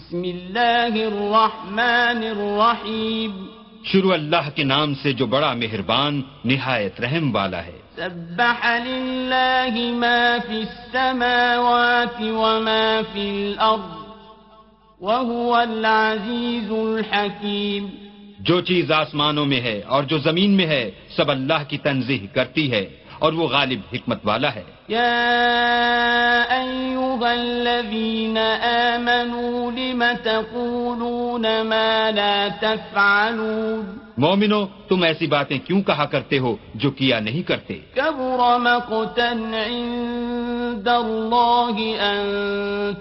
بسم اللہ الرحمن الرحیم۔ شروع اللہ کے نام سے جو بڑا مہربان نہایت رحم والا ہے۔ سبح للہ ما فی السماوات وما فی الارض وهو العزیز الحکیم۔ جو چیز آسمانوں میں ہے اور جو زمین میں ہے سب اللہ کی تنظیح کرتی ہے۔ اور وہ غالب حکمت والا ہے۔ أيها الذين آمنوا لم تقولون ما لا تفعلون؟ مومنو تم ایسی باتیں کیوں کہا کرتے ہو جو کیا نہیں کرتے؟ مقتا عند الله أن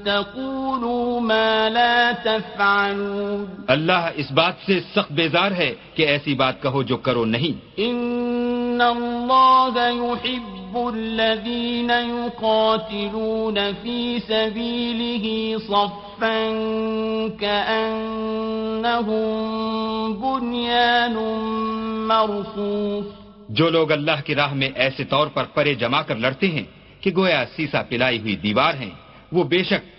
تقولوا ما لا تفعلون۔ اللہ اس بات سے سخت بیزار ہے کہ ایسی بات کہو جو کرو نہیں۔ الله يحب الذين يقاتلون في سبيله صفا بنيان مرصوص جو لوگ اللہ کی راہ میں ایسے طور پر پرے جما کر لڑتے ہیں کہ گویا سیسا پلائی ہوئی دیوار ہیں، وہ بے شک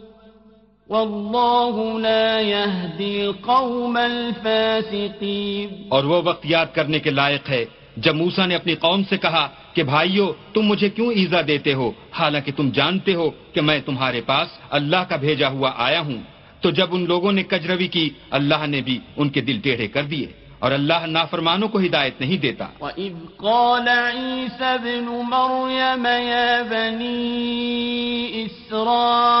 والله لا يهدي القوم الفاسقين اور وہ وقت یاد کرنے کے لائق ہے جب موسا نے اپنی قوم سے کہا کہ بھائیو تم مجھے کیوں ایزا دیتے ہو؟ حالانکہ تم جانتے ہو کہ میں تمہارے پاس اللہ کا بھیجا ہوا آیا ہوں۔ تو جب ان لوگوں نے کجروی کی اللہ نے بھی ان کے دل ٹیڑھے کر دیے اور اللہ نافرمانوں کو ہدایت نہیں دیتا۔ وَإِذْ قَالَ عِيسَى ابْنُ مَرْيَمَ يَا بَنِي إِسْرَائِيلَ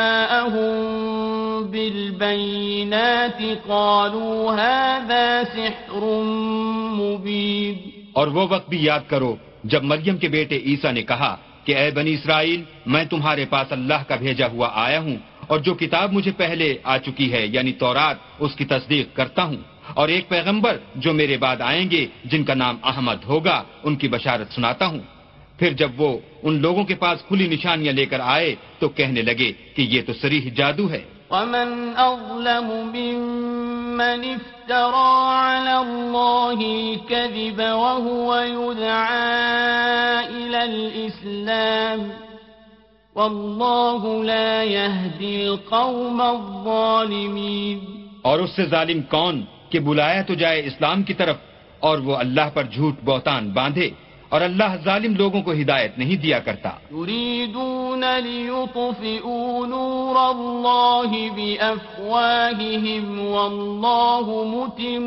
بالبينات قالوا هذا سحر مبين. اور وہ وقت بھی یاد کرو، جب مریم کے بیٹے عیسیٰ نے کہا کہ اے بنی اسرائیل، میں تمہارے پاس اللہ کا بھیجا ہوا آیا ہوں اور جو کتاب مجھے پہلے آ چکی ہے یعنی تورات، اس کی تصدیق کرتا ہوں۔ اور ایک پیغمبر جو میرے بعد آئیں گے، جن کا نام احمد ہوگا، ان کی بشارت سناتا ہوں۔ پھر جب وہ ان لوگوں کے پاس کھلی نشانیاں لے کر آئے، تو کہنے لگے کہ یہ تو سریح جادو ہے۔ ومن أظلم ممن افترى على الله الكذب وهو يدعى إلى الإسلام والله لا يهدي القوم الظالمين اور اس سے ظالم کون کہ بلایا تو جائے اسلام کی طرف اور وہ اللہ پر جھوٹ بہتان باندھے؟ اور اللہ ظالم لوگوں کو ہدایت نہیں دیا کرتا۔ يريدون ليطفئوا نور الله بأفواههم والله متم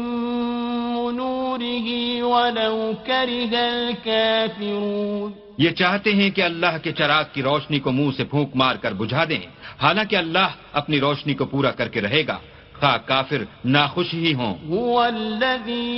نوره ولو كره الكافرون۔ یہ چاہتے ہیں کہ اللہ کے چراغ کی روشنی کو منہ سے پھونک مار کر بجھا دیں۔ حالانکہ اللہ اپنی روشنی کو پورا کر کے رہے گا۔ خواہ کافر ناخوش ہی ہوں۔ هو الذي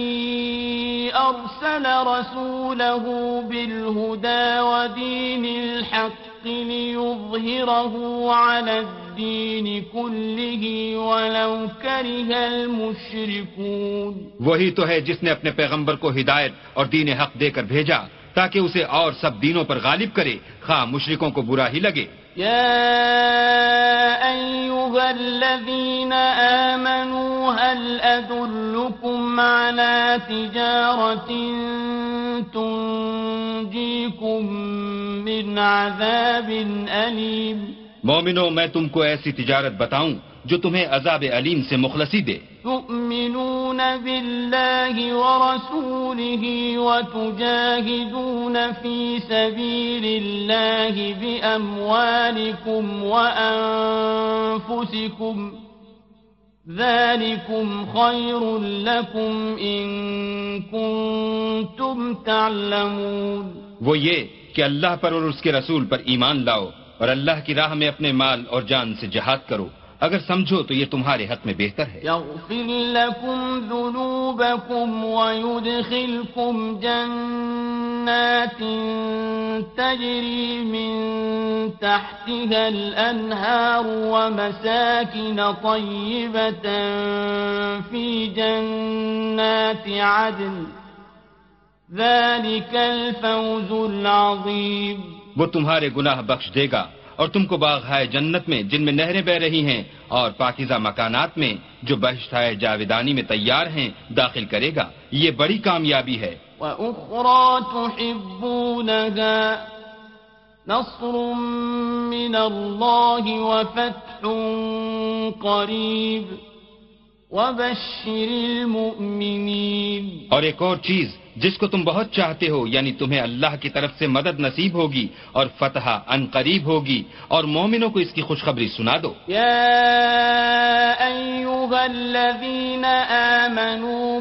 أرسل رسوله بالهدى ودين الحق ليظهره على الدين كله ولو كره المشركون۔ وہی تو ہے جس نے اپنے پیغمبر کو ہدایت اور دین حق دے کر بھیجا تاکہ اسے اور سب دینوں پر غالب کرے۔ خواہ مشرکوں کو برا ہی لگے۔ يا أيها الذين آمنوا هل أدلكم على تجارة تنجيكم من عذاب أليم مومنو میں تم کو ایسی تجارت بتاؤں جو تمہیں عذاب علیم سے مخلصی دے۔ تؤمنون بالله ورسوله وتجاهدون في سبيل الله بأموالكم وأنفسكم ذلكم خير لكم إن كنتم تعلمون۔ وہ یہ کہ اللہ پر اور اس کے رسول پر ایمان لاؤ اور اللہ کی راہ میں اپنے مال اور جان سے جہاد کرو۔ اگر سمجھو تو یہ تمہارے حق میں بہتر ہے۔ يغفر لكم ذنوبكم ويدخلكم جنات تجري من تحتها الأنهار ومساكن طيبة في جنات عدن۔ ذلك الفوز العظيم وہ تمہارے گناہ بخش دے گا۔ اور تم کو باغ ہائے جنت میں، جن میں نہریں بہ رہی ہیں، اور پاکیزہ مکانات میں جو بہشت ہائے جاویدانی میں تیار ہیں، داخل کرے گا۔ یہ بڑی کامیابی ہے۔ وأخرى تُحِبُّونَهَا نصر من الله وفتح قريب وبشر المؤمنين اور ایک اور چیز جس کو تم بہت چاہتے ہو یعنی تمہیں اللہ کی طرف سے مدد نصیب ہوگی اور فتح ان قریب ہوگی اور مومنوں کو اس کی خوشخبری سنا دو۔ يا أيها الذين آمنوا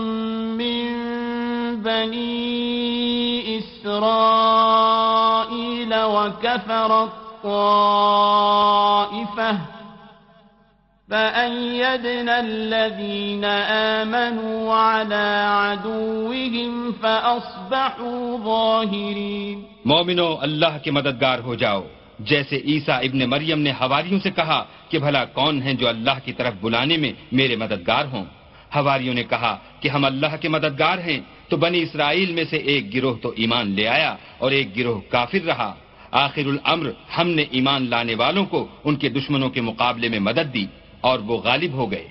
بني إسرائيل وكفر الطائفة فأيدنا الذين آمنوا على عدوهم فأصبحوا ظاهرين مومنو اللہ کے مددگار ہو جاؤ۔ جیسے عیسیٰ ابن مریم نے ہواریوں سے کہا کہ بھلا کون ہیں جو اللہ کی طرف بلانے میں میرے مددگار ہوں۔ ہواریوں نے کہا کہ ہم اللہ کے مددگار ہیں، تو بنی اسرائیل میں سے ایک گروہ تو ایمان لے آیا اور ایک گروہ کافر رہا۔ آخر الامر ہم نے ایمان لانے والوں کو ان کے دشمنوں کے مقابلے میں مدد دی اور وہ غالب ہو گئے۔